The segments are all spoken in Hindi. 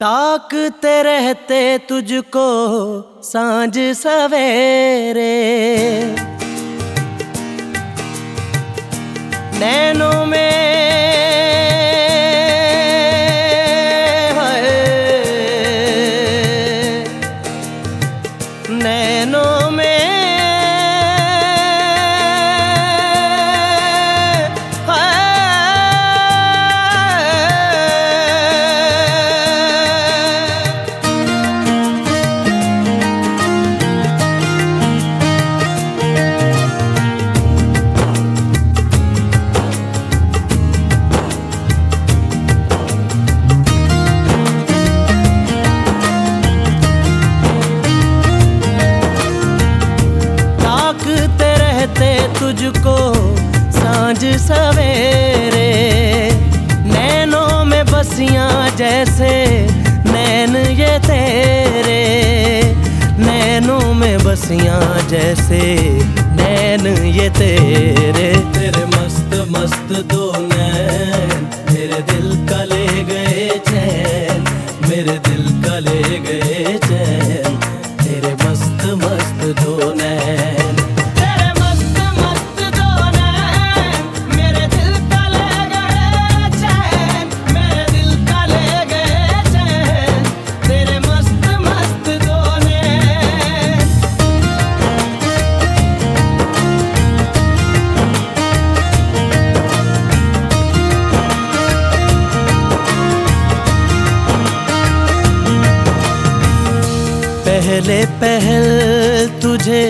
ताकते रहते तुझको साँझ सवेरे। नैनों में तेरे नैनों में बसियाँ जैसे नैन ये तेरे। तेरे मस्त मस्त दो नैन, तेरे दिल पहले पहल तुझे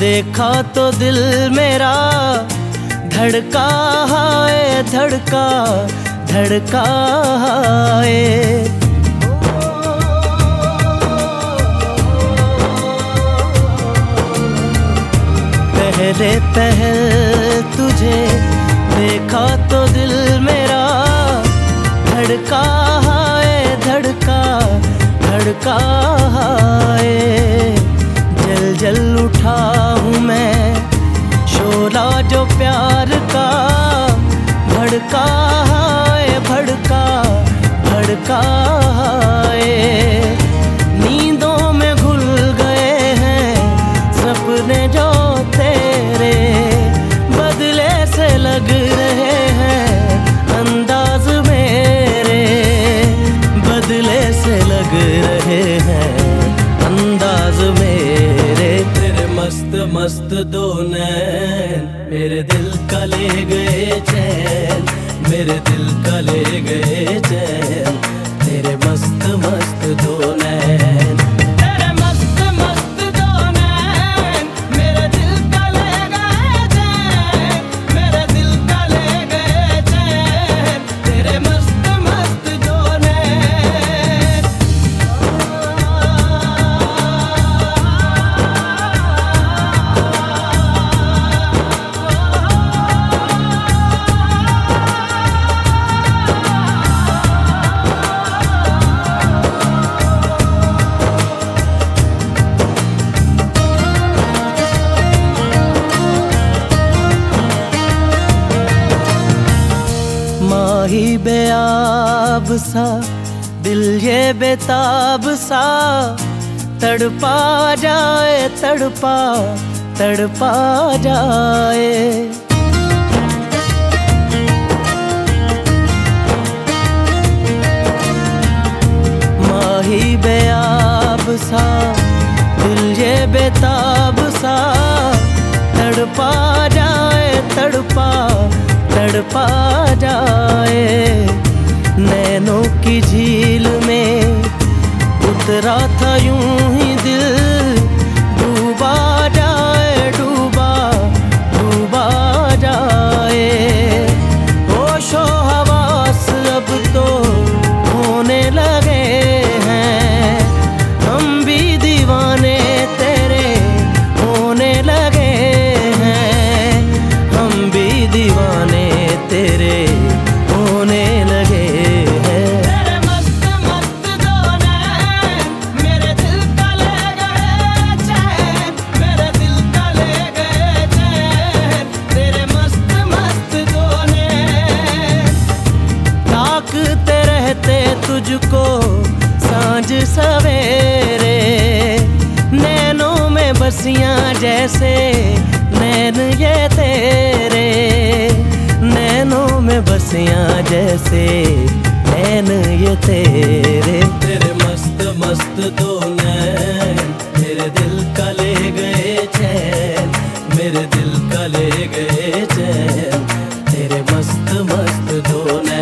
देखा तो दिल मेरा। धड़का है धड़का धड़का है पहले पहल तुझे देखा तो दिल मेरा। धड़का है धड़का धड़का है, भड़का भड़का है। नींदों में घुल गए हैं सपने जो तेरे, बदले से लग रहे हैं अंदाज मेरे। बदले से लग रहे हैं अंदाज मेरे। तेरे मस्त मस्त दो मेरे दिल का ले गए चैन। मेरे दिल का ले गए चैन। तेरे मस्त मस्त दो बेआब सा, दिल ये बेताब सा। तड़पा जाए, तड़पा तड़पा जाए। माही बेआब सा, दिल ये बेताब तड़पा जाए। नैनों की झील में उतरा था यूँ ही दिल। हंसियाँ जैसे नैन ये तेरे। नैनों में बसियाँ जैसे नैन ये तेरे। तेरे मस्त मस्त दो नैन तेरे दिल का ले गए चैन, मेरे दिल का ले गए चैन, तेरे मस्त मस्त दो नैन।